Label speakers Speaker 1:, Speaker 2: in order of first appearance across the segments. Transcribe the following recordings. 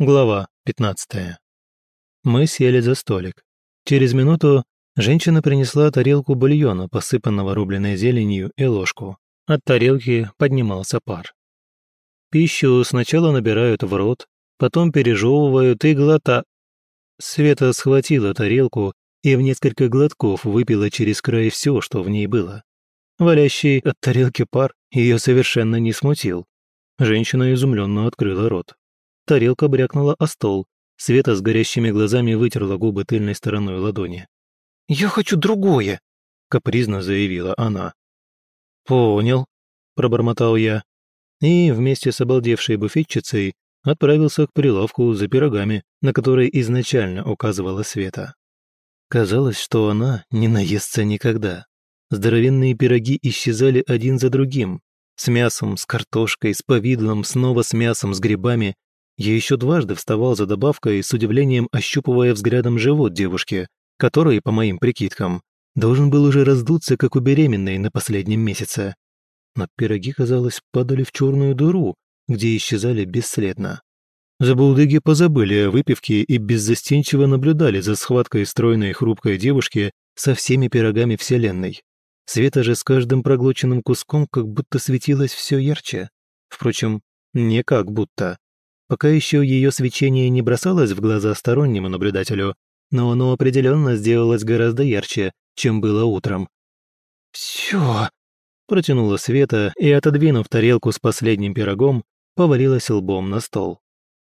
Speaker 1: Глава 15. Мы сели за столик. Через минуту женщина принесла тарелку бульона, посыпанного рубленой зеленью, и ложку. От тарелки поднимался пар. Пищу сначала набирают в рот, потом пережевывают и глота... Света схватила тарелку и в несколько глотков выпила через край все, что в ней было. Валящий от тарелки пар ее совершенно не смутил. Женщина изумленно открыла рот. Тарелка брякнула о стол. Света с горящими глазами вытерла губы тыльной стороной ладони.
Speaker 2: «Я хочу другое», —
Speaker 1: капризно заявила она. «Понял», — пробормотал я. И вместе с обалдевшей буфетчицей отправился к прилавку за пирогами, на которые изначально указывала Света. Казалось, что она не наестся никогда. Здоровенные пироги исчезали один за другим. С мясом, с картошкой, с повидлом, снова с мясом, с грибами я еще дважды вставал за добавкой, с удивлением ощупывая взглядом живот девушки, который, по моим прикидкам, должен был уже раздуться, как у беременной на последнем месяце. Но пироги, казалось, падали в черную дыру, где исчезали бесследно. Забулдыги позабыли о выпивке и беззастенчиво наблюдали за схваткой стройной хрупкой девушки со всеми пирогами Вселенной. Света же с каждым проглоченным куском как будто светилась все ярче. Впрочем, не как будто. Пока еще ее свечение не бросалось в глаза стороннему наблюдателю, но оно определенно сделалось гораздо ярче, чем было утром.
Speaker 2: «Все!»
Speaker 1: – протянула Света и, отодвинув тарелку с последним пирогом, повалилась лбом на стол.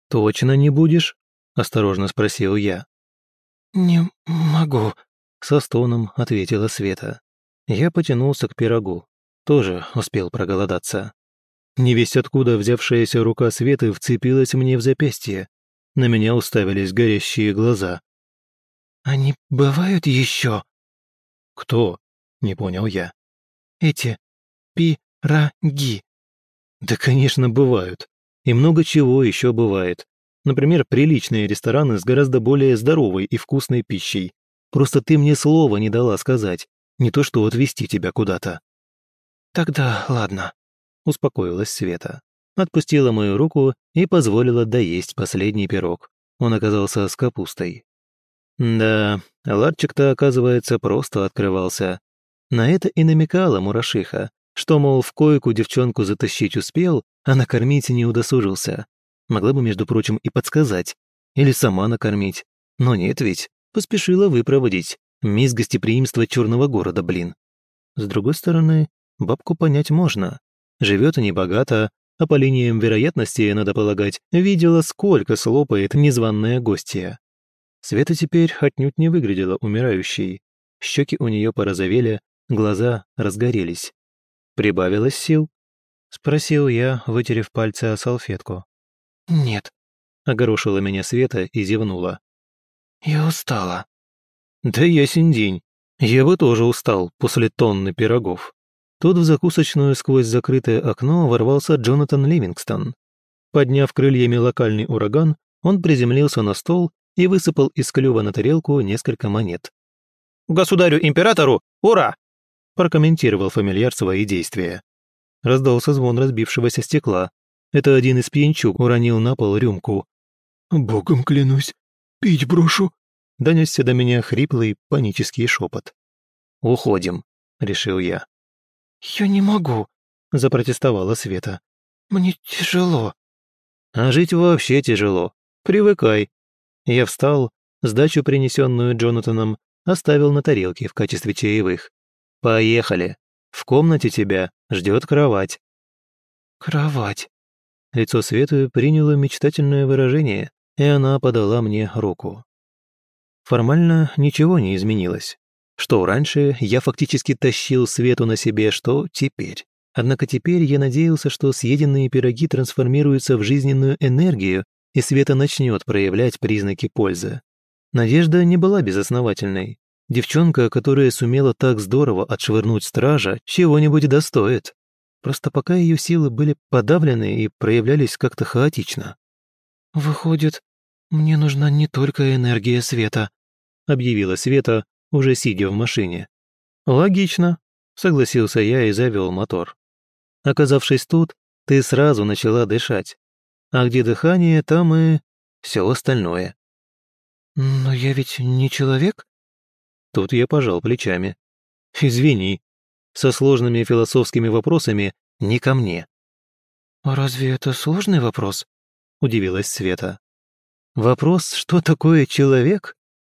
Speaker 1: «Точно не будешь?» – осторожно спросил я.
Speaker 2: «Не могу», –
Speaker 1: со стоном ответила Света. Я потянулся к пирогу. Тоже успел проголодаться. Невесть откуда взявшаяся рука Светы вцепилась мне в запястье. На меня уставились горящие глаза.
Speaker 2: «Они бывают еще?»
Speaker 1: «Кто?» — не понял я.
Speaker 2: «Эти пироги».
Speaker 1: «Да, конечно, бывают. И много чего еще бывает. Например, приличные рестораны с гораздо более здоровой и вкусной пищей. Просто ты мне слова не дала сказать, не то что отвезти тебя куда-то».
Speaker 2: «Тогда ладно»,
Speaker 1: успокоилась Света. Отпустила мою руку и позволила доесть последний пирог. Он оказался с капустой. Да, ларчик-то, оказывается, просто открывался. На это и намекала мурашиха, что, мол, в койку девчонку затащить успел, а накормить не удосужился. Могла бы, между прочим, и подсказать. Или сама накормить. Но нет ведь, поспешила выпроводить. Мисс гостеприимства черного города, блин. С другой стороны, бабку понять можно. Живет небогато, а по линиям вероятности, надо полагать, видела, сколько слопает незваная гостья. Света теперь отнюдь не выглядела умирающей. Щеки у нее порозовели, глаза разгорелись. «Прибавилось сил?» — спросил я, вытерев пальцы о салфетку.
Speaker 2: «Нет», —
Speaker 1: огорошила меня Света и зевнула.
Speaker 2: «Я устала».
Speaker 1: «Да ясень день. Я бы тоже устал после тонны пирогов». Тут в закусочную сквозь закрытое окно ворвался Джонатан Ливингстон. Подняв крыльями локальный ураган, он приземлился на стол и высыпал из клюва на тарелку несколько монет.
Speaker 2: «Государю-императору! Ура!»
Speaker 1: прокомментировал фамильяр свои действия. Раздался звон разбившегося стекла. Это один из пьянчук уронил на пол рюмку.
Speaker 2: «Богом клянусь, пить брошу!»
Speaker 1: донесся до меня хриплый панический шепот. «Уходим», — решил я.
Speaker 2: «Я не могу», —
Speaker 1: запротестовала Света.
Speaker 2: «Мне тяжело».
Speaker 1: «А жить вообще тяжело. Привыкай». Я встал, сдачу, принесенную Джонатаном, оставил на тарелке в качестве чаевых. «Поехали. В комнате тебя ждет кровать».
Speaker 2: «Кровать».
Speaker 1: Лицо Светы приняло мечтательное выражение, и она подала мне руку. Формально ничего не изменилось. Что раньше я фактически тащил Свету на себе, что теперь. Однако теперь я надеялся, что съеденные пироги трансформируются в жизненную энергию, и Света начнет проявлять признаки пользы. Надежда не была безосновательной. Девчонка, которая сумела так здорово отшвырнуть стража, чего-нибудь достоит. Просто пока ее силы были подавлены и проявлялись как-то хаотично.
Speaker 2: «Выходит, мне нужна не только энергия света»,
Speaker 1: объявила Света, уже сидя в машине. «Логично», — согласился я и завел мотор. Оказавшись тут, ты сразу начала дышать. А где дыхание, там и... все остальное.
Speaker 2: «Но я ведь не человек?»
Speaker 1: Тут я пожал плечами. «Извини, со сложными философскими вопросами не ко мне».
Speaker 2: «А разве это сложный вопрос?» – удивилась Света.
Speaker 1: «Вопрос, что такое человек?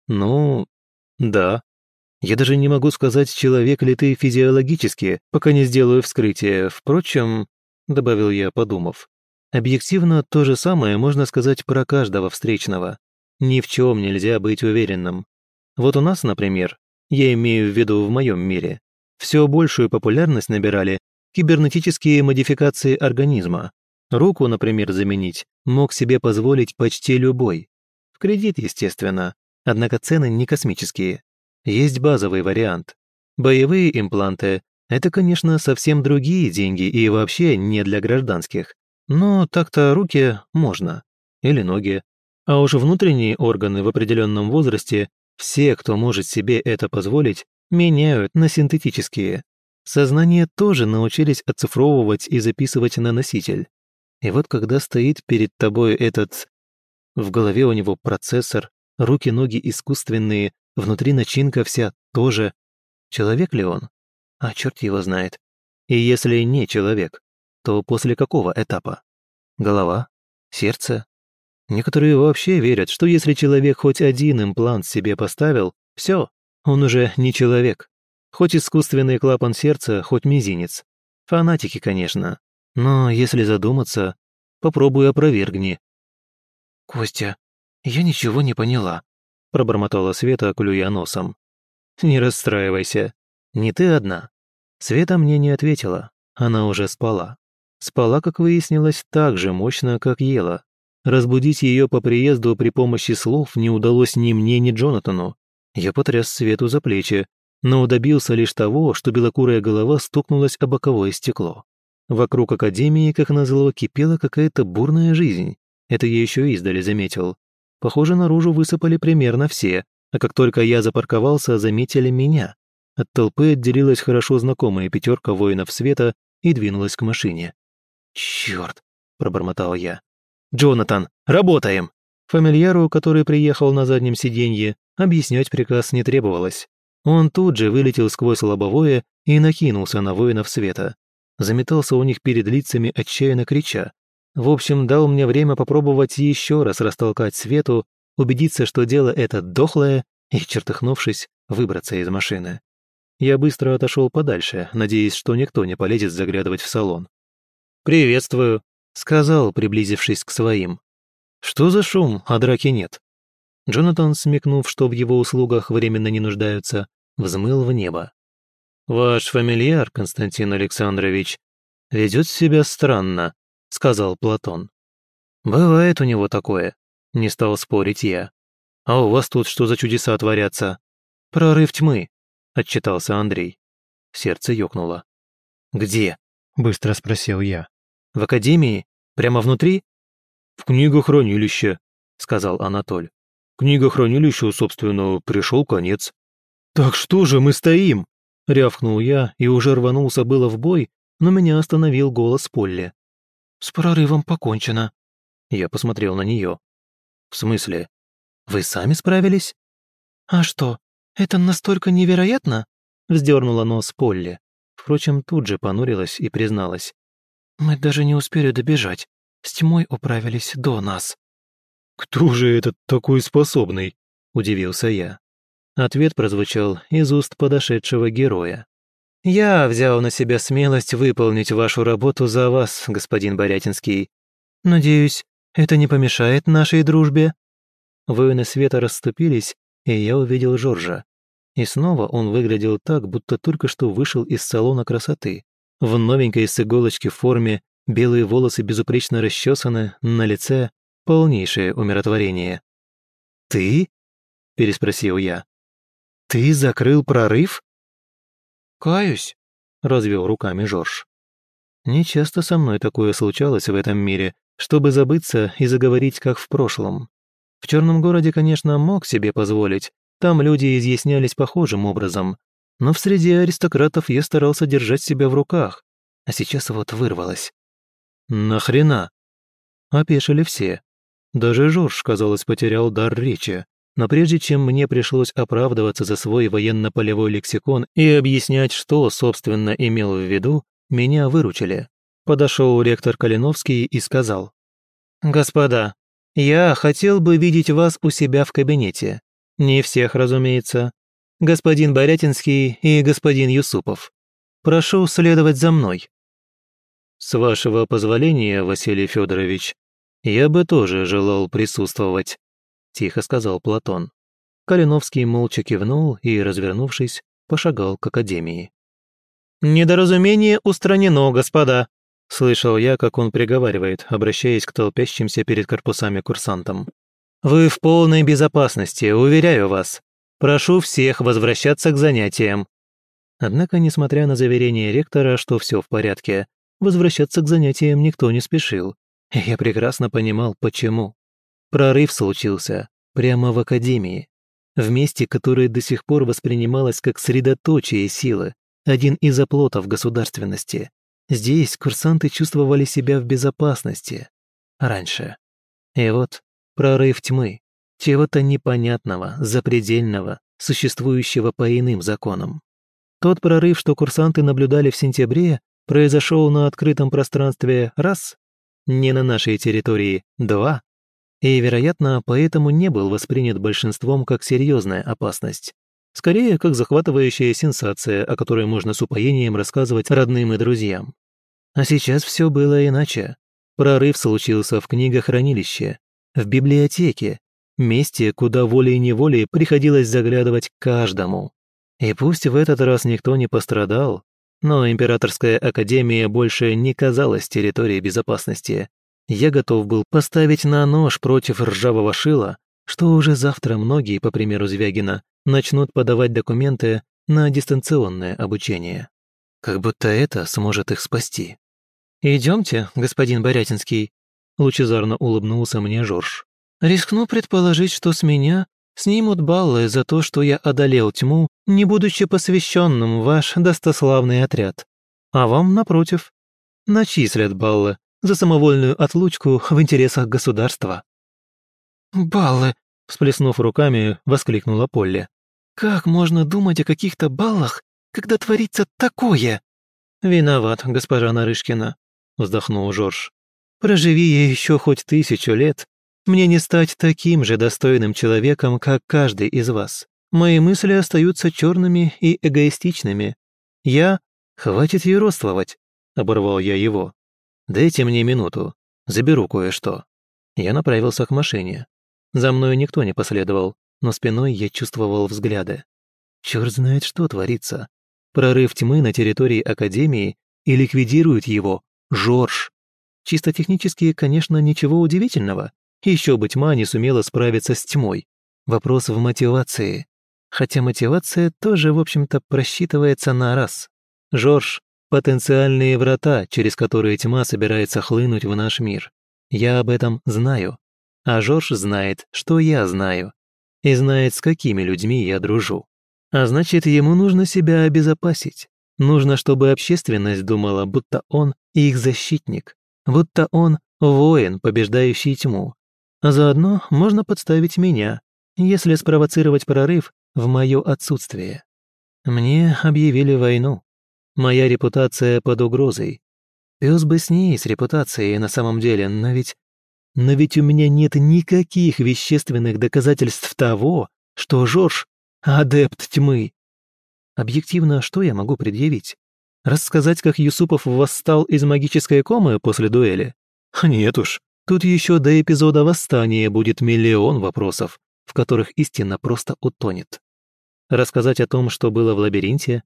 Speaker 1: Ну, да. Я даже не могу сказать, человек ли ты физиологически, пока не сделаю вскрытие. Впрочем, — добавил я, подумав, — объективно то же самое можно сказать про каждого встречного. Ни в чем нельзя быть уверенным. Вот у нас, например, я имею в виду в моем мире, все большую популярность набирали кибернетические модификации организма. Руку, например, заменить мог себе позволить почти любой. В кредит, естественно, однако цены не космические. Есть базовый вариант. Боевые импланты – это, конечно, совсем другие деньги и вообще не для гражданских. Но так-то руки можно. Или ноги. А уж внутренние органы в определенном возрасте все, кто может себе это позволить, меняют на синтетические. Сознание тоже научились оцифровывать и записывать на носитель. И вот когда стоит перед тобой этот... В голове у него процессор, руки-ноги искусственные, внутри начинка вся тоже. Человек ли он? А черт его знает. И если не человек, то после какого этапа? Голова? Сердце? Некоторые вообще верят, что если человек хоть один имплант себе поставил, все, он уже не человек. Хоть искусственный клапан сердца, хоть мизинец. Фанатики, конечно. Но если задуматься, попробуй опровергни.
Speaker 2: «Костя, я ничего не поняла», — пробормотала Света, клюя носом.
Speaker 1: «Не расстраивайся. Не ты одна». Света мне не ответила. Она уже спала. Спала, как выяснилось, так же мощно, как ела. Разбудить ее по приезду при помощи слов не удалось ни мне, ни Джонатану. Я потряс Свету за плечи, но добился лишь того, что белокурая голова стукнулась о боковое стекло. Вокруг Академии, как назло, кипела какая-то бурная жизнь. Это я еще издали заметил. Похоже, наружу высыпали примерно все, а как только я запарковался, заметили меня. От толпы отделилась хорошо знакомая пятерка воинов света и двинулась к машине. «Черт!» – пробормотал я. «Джонатан, работаем!» Фамильяру, который приехал на заднем сиденье, объяснять приказ не требовалось. Он тут же вылетел сквозь лобовое и накинулся на воинов света. Заметался у них перед лицами, отчаянно крича. В общем, дал мне время попробовать еще раз растолкать свету, убедиться, что дело это дохлое, и, чертыхнувшись, выбраться из машины. Я быстро отошел подальше, надеясь, что никто не полезет заглядывать в салон. «Приветствую», сказал, приблизившись к своим. «Что за шум, а драки нет?» Джонатан, смекнув, что в его услугах временно не нуждаются, взмыл в небо. «Ваш фамильяр, Константин Александрович, ведет себя странно», — сказал Платон. «Бывает у него такое», — не стал спорить я. «А у вас тут что за чудеса творятся?» «Прорыв тьмы», — отчитался Андрей. Сердце ёкнуло. «Где?» — быстро спросил я. «В академии? Прямо внутри?» «В книгохранилище», — сказал Анатоль. «Книгохранилищу, собственно, пришел конец». «Так что же мы стоим?» — рявкнул я и уже рванулся было в бой, но меня остановил голос Полли.
Speaker 2: «С прорывом покончено».
Speaker 1: Я посмотрел на нее. «В смысле? Вы сами справились?»
Speaker 2: «А что, это настолько невероятно?» — вздернула нос Полли.
Speaker 1: Впрочем, тут же понурилась и призналась.
Speaker 2: Мы даже не успели добежать. С тьмой управились до нас».
Speaker 1: «Кто же этот такой способный?» – удивился я. Ответ прозвучал из уст подошедшего героя. «Я взял на себя смелость выполнить вашу работу за вас, господин Борятинский. Надеюсь, это не помешает нашей дружбе?» Воины света расступились, и я увидел Жоржа. И снова он выглядел так, будто только что вышел из салона красоты. В новенькой с иголочки форме, белые волосы безупречно расчесаны, на лице полнейшее умиротворение. «Ты?» – переспросил я. «Ты закрыл прорыв?»
Speaker 2: «Каюсь», – развел руками Жорж.
Speaker 1: Нечасто со мной такое случалось в этом мире, чтобы забыться и заговорить как в прошлом. В черном городе, конечно, мог себе позволить, там люди изъяснялись похожим образом, но в среде аристократов я старался держать себя в руках, а сейчас вот вырвалось. «Нахрена?» Опешили все. Даже Жорж, казалось, потерял дар речи. Но прежде чем мне пришлось оправдываться за свой военно-полевой лексикон и объяснять, что, собственно, имел в виду, меня выручили. Подошел ректор Калиновский и сказал. «Господа, я хотел бы видеть вас у себя в кабинете. Не всех, разумеется. Господин Борятинский и господин Юсупов. Прошу следовать за мной». «С вашего позволения, Василий Федорович, я бы тоже желал присутствовать», – тихо сказал Платон. Калиновский молча кивнул и, развернувшись, пошагал к академии. «Недоразумение устранено, господа», – слышал я, как он приговаривает, обращаясь к толпящимся перед корпусами курсантам. «Вы в полной безопасности, уверяю вас. Прошу всех возвращаться к занятиям». Однако, несмотря на заверение ректора, что все в порядке, возвращаться к занятиям никто не спешил. Я прекрасно понимал, почему. Прорыв случился прямо в академии, в месте, которое до сих пор воспринималось как средоточие силы, один из оплотов государственности. Здесь курсанты чувствовали себя в безопасности. Раньше. И вот прорыв тьмы, чего-то непонятного, запредельного, существующего по иным законам. Тот прорыв, что курсанты наблюдали в сентябре, произошел на открытом пространстве раз, не на нашей территории два, и, вероятно, поэтому не был воспринят большинством как серьезная опасность. Скорее, как захватывающая сенсация, о которой можно с упоением рассказывать родным и друзьям. А сейчас все было иначе. Прорыв случился в книгохранилище, в библиотеке, месте, куда волей-неволей приходилось заглядывать каждому. И пусть в этот раз никто не пострадал, но Императорская Академия больше не казалась территорией безопасности. Я готов был поставить на нож против ржавого шила, что уже завтра многие, по примеру Звягина, начнут подавать документы на дистанционное обучение. Как будто это сможет их спасти. «Идемте, господин Борятинский», — лучезарно улыбнулся мне Жорж. «Рискну предположить, что с меня снимут баллы за то, что я одолел тьму, не будучи посвященным ваш достославный отряд. А вам, напротив, начислят баллы за самовольную отлучку в интересах государства». «Баллы!» – всплеснув руками, воскликнула Полли. «Как можно думать о каких-то баллах, когда творится такое?» «Виноват, госпожа Нарышкина», – вздохнул Жорж. «Проживи я еще хоть тысячу лет, мне не стать таким же достойным человеком, как каждый из вас. Мои мысли остаются черными и эгоистичными. Я... Хватит юродствовать, оборвал я его. Дайте мне минуту, заберу кое-что. Я направился к машине. За мной никто не последовал, но спиной я чувствовал взгляды. Черт знает, что творится. Прорыв тьмы на территории Академии и ликвидирует его Жорж. Чисто технически, конечно, ничего удивительного. Еще бы тьма не сумела справиться с тьмой. Вопрос в мотивации. Хотя мотивация тоже, в общем-то, просчитывается на раз. Жорж — потенциальные врата, через которые тьма собирается хлынуть в наш мир. Я об этом знаю. А Жорж знает, что я знаю. И знает, с какими людьми я дружу. А значит, ему нужно себя обезопасить. Нужно, чтобы общественность думала, будто он их защитник, будто он воин, побеждающий тьму, а заодно можно подставить меня, если спровоцировать прорыв в мое отсутствие. Мне объявили войну. Моя репутация под угрозой. Пес бы с ней, с репутацией на самом деле, но ведь... Но ведь у меня нет никаких вещественных доказательств того, что Жорж — адепт тьмы. Объективно, что я могу предъявить? Рассказать, как Юсупов восстал из магической комы после дуэли? Нет уж, Тут еще до эпизода восстания будет миллион вопросов, в которых истина просто утонет. Рассказать о том, что было в лабиринте,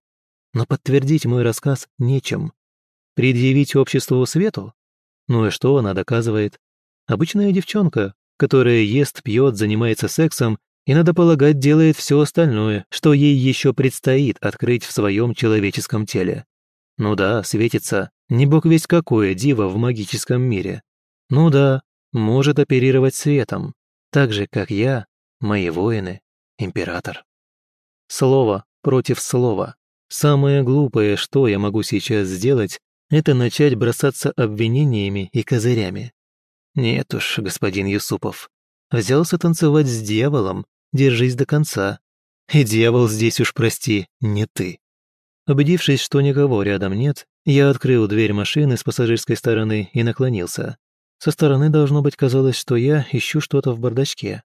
Speaker 1: но подтвердить мой рассказ нечем. Предъявить обществу свету? Ну и что она доказывает? Обычная девчонка, которая ест, пьет, занимается сексом и, надо полагать, делает все остальное, что ей еще предстоит открыть в своем человеческом теле. Ну да, светится, не бог весь какое диво в магическом мире. Ну да, может оперировать светом, так же, как я, мои воины, император. Слово против слова. Самое глупое, что я могу сейчас сделать, это начать бросаться обвинениями и козырями.
Speaker 2: Нет уж, господин Юсупов. Взялся танцевать с дьяволом, держись до конца. И дьявол здесь уж, прости, не ты. Убедившись, что никого рядом нет, я открыл дверь машины с пассажирской стороны и наклонился. Со стороны, должно быть, казалось, что я ищу что-то в бардачке.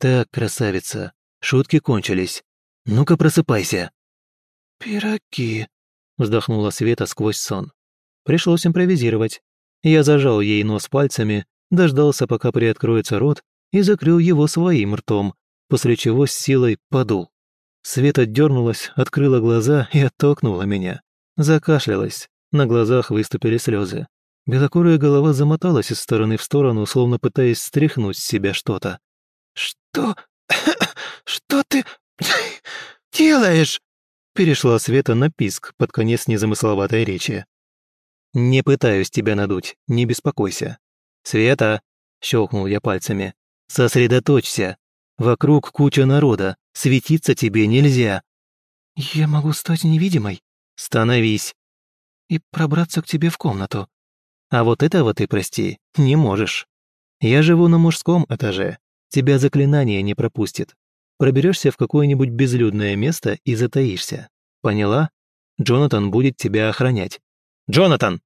Speaker 2: «Так, красавица, шутки кончились. Ну-ка, просыпайся!»
Speaker 3: «Пироги», —
Speaker 2: вздохнула Света сквозь сон. Пришлось импровизировать. Я зажал ей нос пальцами, дождался, пока приоткроется рот, и закрыл его своим ртом, после чего с силой подул. Света дернулась, открыла глаза и оттолкнула меня. Закашлялась, на глазах выступили слезы. Белокурая голова замоталась из стороны в сторону, словно пытаясь стряхнуть с себя что-то.
Speaker 3: «Что... что ты делаешь?»
Speaker 2: Перешла Света на писк под конец незамысловатой речи. «Не пытаюсь тебя надуть, не беспокойся». «Света!» — щелкнул я пальцами. «Сосредоточься. Вокруг куча народа, светиться тебе нельзя».
Speaker 3: «Я могу стать невидимой?»
Speaker 2: «Становись».
Speaker 3: «И пробраться к тебе в комнату».
Speaker 2: А вот этого ты, прости, не можешь. Я живу на мужском этаже. Тебя заклинание не пропустит. Проберешься в какое-нибудь безлюдное место и затаишься. Поняла? Джонатан будет тебя охранять. Джонатан!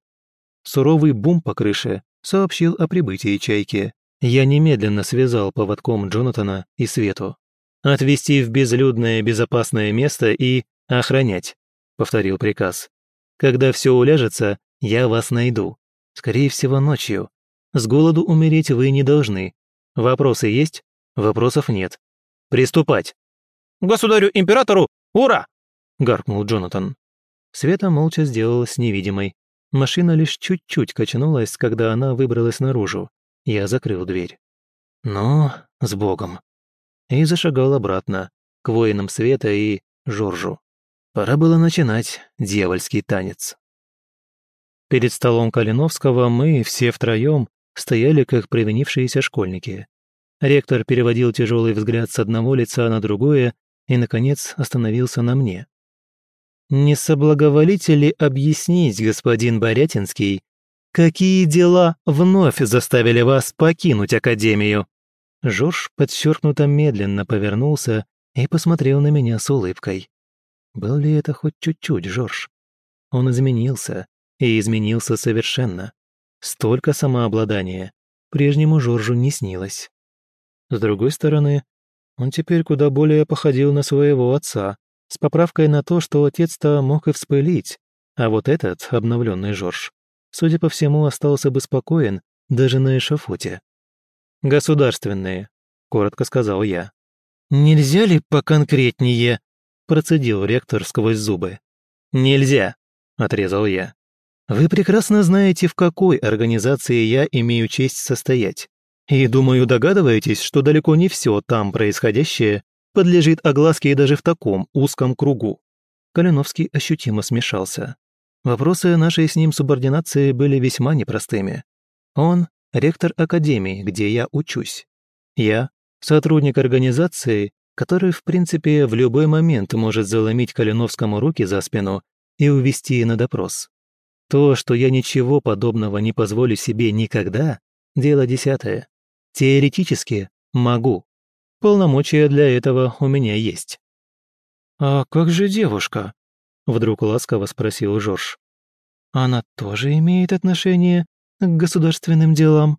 Speaker 2: Суровый бум по крыше сообщил о прибытии чайки. Я немедленно связал поводком Джонатана и Свету. «Отвезти в безлюдное безопасное место и охранять», — повторил приказ. «Когда все уляжется, я вас найду. Скорее всего, ночью. С голоду умереть вы не должны. Вопросы есть? Вопросов нет. Приступать!»
Speaker 4: «Государю-императору! Ура!»
Speaker 2: — гаркнул Джонатан. Света молча сделалась невидимой. Машина лишь чуть-чуть качнулась, когда она выбралась наружу. Я закрыл дверь. «Ну, с Богом!» И зашагал обратно, к воинам Света и Жоржу. Пора было начинать дьявольский танец. Перед столом Калиновского мы, все втроем, стояли как привинившиеся школьники. Ректор переводил тяжелый взгляд с одного лица на другое и, наконец, остановился на мне. «Не соблаговолите ли объяснить, господин Борятинский, какие дела вновь заставили вас покинуть Академию?» Жорж подчеркнуто медленно повернулся и посмотрел на меня с улыбкой. Был ли это хоть чуть-чуть Жорж? Он изменился, и изменился совершенно. Столько самообладания прежнему Жоржу не снилось. С другой стороны, он теперь куда более походил на своего отца, с поправкой на то, что отец-то мог и вспылить, а вот этот, обновленный Жорж, судя по всему, остался бы спокоен даже на эшафоте. «Государственные», — коротко сказал я. «Нельзя ли поконкретнее?» — процедил ректор сквозь зубы. «Нельзя», — отрезал я. Вы прекрасно знаете, в какой организации я имею честь состоять. И, думаю, догадываетесь, что далеко не все там происходящее подлежит огласке даже в таком узком кругу. Калиновский ощутимо смешался. Вопросы нашей с ним субординации были весьма непростыми. Он – ректор академии, где я учусь. Я – сотрудник организации, который, в принципе, в любой момент может заломить Калиновскому руки за спину и увести на допрос. То, что я ничего подобного не позволю себе никогда, дело десятое. Теоретически могу. Полномочия для этого у меня есть. «А как же девушка?» — вдруг ласково спросил Жорж. «Она тоже имеет отношение к государственным делам?»